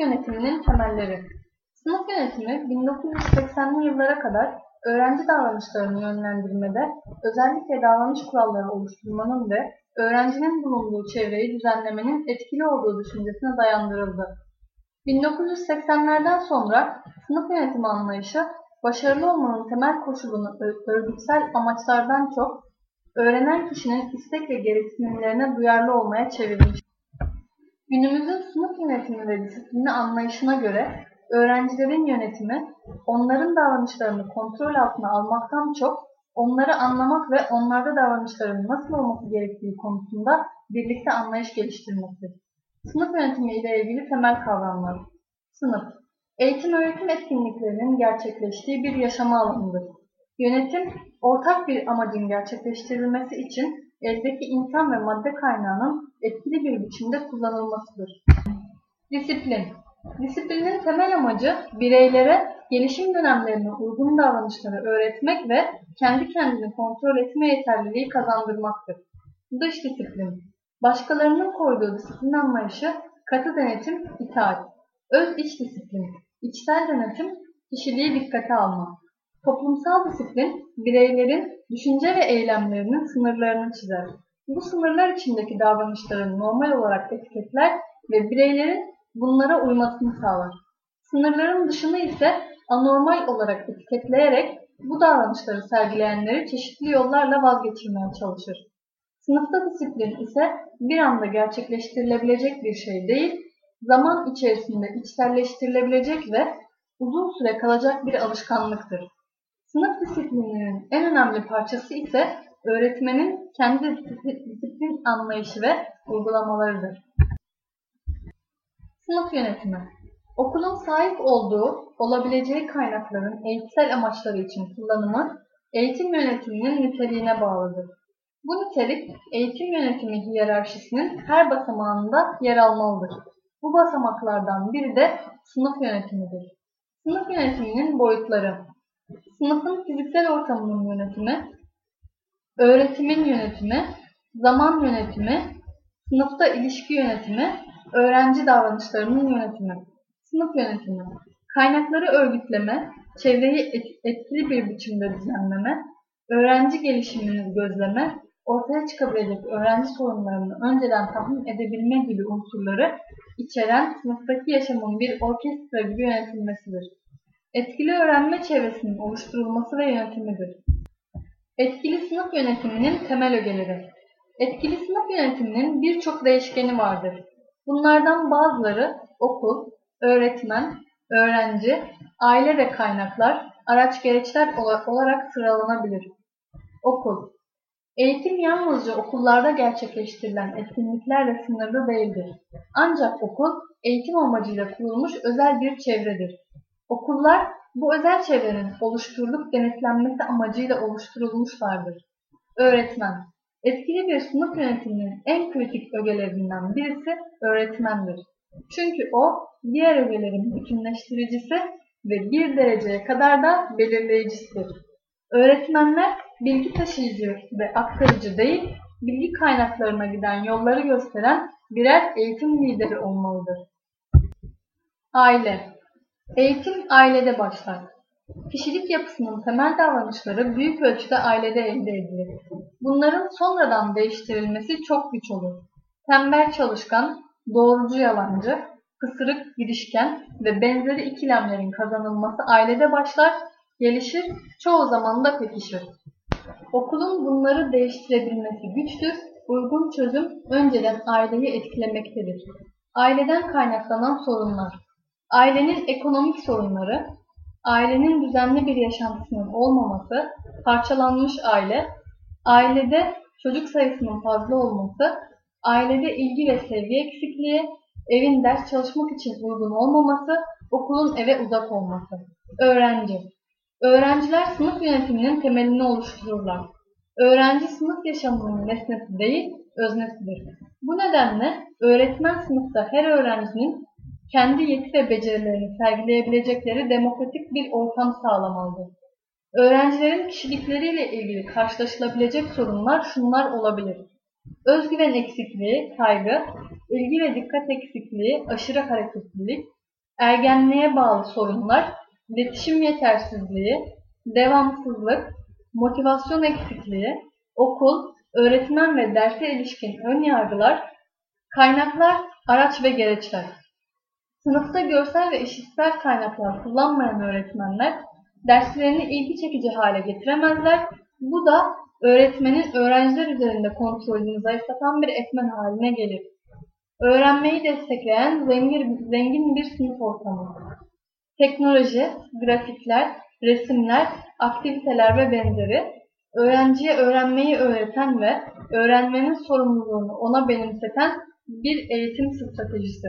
yönetiminin temelleri Sınıf yönetimi 1980'li yıllara kadar öğrenci davranışlarını yönlendirmede, özellikle davranış kuralları oluşturmanın ve öğrencinin bulunduğu çevreyi düzenlemenin etkili olduğu düşüncesine dayandırıldı. 1980'lerden sonra sınıf yönetimi anlayışı, başarılı olmanın temel koşulunu örgütsel amaçlardan çok, öğrenen kişinin istek ve gereksinimlerine duyarlı olmaya çevirmiş. Günümüzün sınıf yönetimi ve disiplini anlayışına göre öğrencilerin yönetimi, onların davranışlarını kontrol altına almaktan çok, onları anlamak ve onlarda davranışların nasıl olması gerektiği konusunda birlikte anlayış geliştirmektir. Sınıf yönetimi ile ilgili temel kavramlar. Sınıf, eğitim öğretim etkinliklerinin gerçekleştiği bir yaşama alanıdır. Yönetim, ortak bir amacın gerçekleştirilmesi için eldeki insan ve madde kaynağının etkili bir biçimde kullanılmasıdır. Disiplin, Disiplinin temel amacı bireylere gelişim dönemlerine uygun davranışları öğretmek ve kendi kendini kontrol etme yeterliliği kazandırmaktır. Dış disiplin, başkalarının koyduğu disiplin anlayışı katı denetim, itaat. Öz iç disiplin, içsel denetim, kişiliği dikkate alma. Toplumsal disiplin, bireylerin düşünce ve eylemlerinin sınırlarını çizer. Bu sınırlar içindeki davranışların normal olarak etiketler ve bireylerin bunlara uymasını sağlar. Sınırların dışını ise anormal olarak etiketleyerek bu davranışları sergileyenleri çeşitli yollarla vazgeçirmeye çalışır. Sınıfta disiplin ise bir anda gerçekleştirilebilecek bir şey değil, zaman içerisinde içselleştirilebilecek ve uzun süre kalacak bir alışkanlıktır. Sınıf disiplininin en önemli parçası ise öğretmenin kendi disiplin anlayışı ve uygulamalarıdır. Sınıf yönetimi Okulun sahip olduğu, olabileceği kaynakların eğitsel amaçları için kullanımı eğitim yönetiminin niteliğine bağlıdır. Bu nitelik eğitim yönetimi hiyerarşisinin her basamağında yer almalıdır. Bu basamaklardan biri de sınıf yönetimidir. Sınıf yönetiminin boyutları Sınıfın fiziksel ortamının yönetimi, öğretimin yönetimi, zaman yönetimi, sınıfta ilişki yönetimi, öğrenci davranışlarının yönetimi, sınıf yönetimi, kaynakları örgütleme, çevreyi etkili bir biçimde düzenleme, öğrenci gelişimini gözleme, ortaya çıkabilecek öğrenci sorunlarını önceden tahmin edebilme gibi unsurları içeren sınıftaki yaşamın bir orkestra gibi yönetilmesidir. Etkili öğrenme çevresinin oluşturulması ve yönetimidir. Etkili sınıf yönetiminin temel ögeleri Etkili sınıf yönetiminin birçok değişkeni vardır. Bunlardan bazıları okul, öğretmen, öğrenci, aile ve kaynaklar, araç gereçler olarak sıralanabilir. Okul Eğitim yalnızca okullarda gerçekleştirilen etkinliklerle sınırlı değildir. Ancak okul, eğitim amacıyla kurulmuş özel bir çevredir. Okullar, bu özel çevrenin oluşturulup denetlenmesi amacıyla oluşturulmuşlardır. Öğretmen Etkili bir sınıf yönetiminin en kritik ögelerinden birisi öğretmendir. Çünkü o diğer ögelerin bütünleştiricisi ve bir dereceye kadar da belirleyicisidir. Öğretmenler bilgi taşıyıcı ve aktarıcı değil, bilgi kaynaklarına giden yolları gösteren birer eğitim lideri olmalıdır. Aile Eğitim ailede başlar. Kişilik yapısının temel davranışları büyük ölçüde ailede elde edilir. Bunların sonradan değiştirilmesi çok güç olur. Tembel çalışkan, doğrucu yalancı, pısırık girişken ve benzeri ikilemlerin kazanılması ailede başlar, gelişir, çoğu zaman da pekişir. Okulun bunları değiştirebilmesi güçtür, uygun çözüm önceden aileyi etkilemektedir. Aileden kaynaklanan sorunlar Ailenin ekonomik sorunları, ailenin düzenli bir yaşantısının olmaması, parçalanmış aile, ailede çocuk sayısının fazla olması, ailede ilgi ve sevgi eksikliği, evin ders çalışmak için uygun olmaması, okulun eve uzak olması. Öğrenci Öğrenciler sınıf yönetiminin temelini oluştururlar. Öğrenci sınıf yaşamının nesnesi değil, öznesidir. Bu nedenle öğretmen sınıfta her öğrencinin kendi yeti ve becerilerini sergileyebilecekleri demokratik bir ortam sağlamalıdır. Öğrencilerin kişilikleriyle ilgili karşılaşılabilecek sorunlar şunlar olabilir. Özgüven eksikliği, kaygı, ilgi ve dikkat eksikliği, aşırı hareketlilik, ergenliğe bağlı sorunlar, iletişim yetersizliği, devamsızlık, motivasyon eksikliği, okul, öğretmen ve derse ilişkin ön yargılar, kaynaklar, araç ve gereçler. Sınıfta görsel ve işitsel kaynaklar kullanmayan öğretmenler derslerini ilgi çekici hale getiremezler. Bu da öğretmenin öğrenciler üzerinde kontrolünü zayıflatan bir etmen haline gelir. Öğrenmeyi destekleyen zengin, zengin bir sınıf ortamı. Teknoloji, grafikler, resimler, aktiviteler ve benzeri öğrenciye öğrenmeyi öğreten ve öğrenmenin sorumluluğunu ona benimseten bir eğitim stratejisi.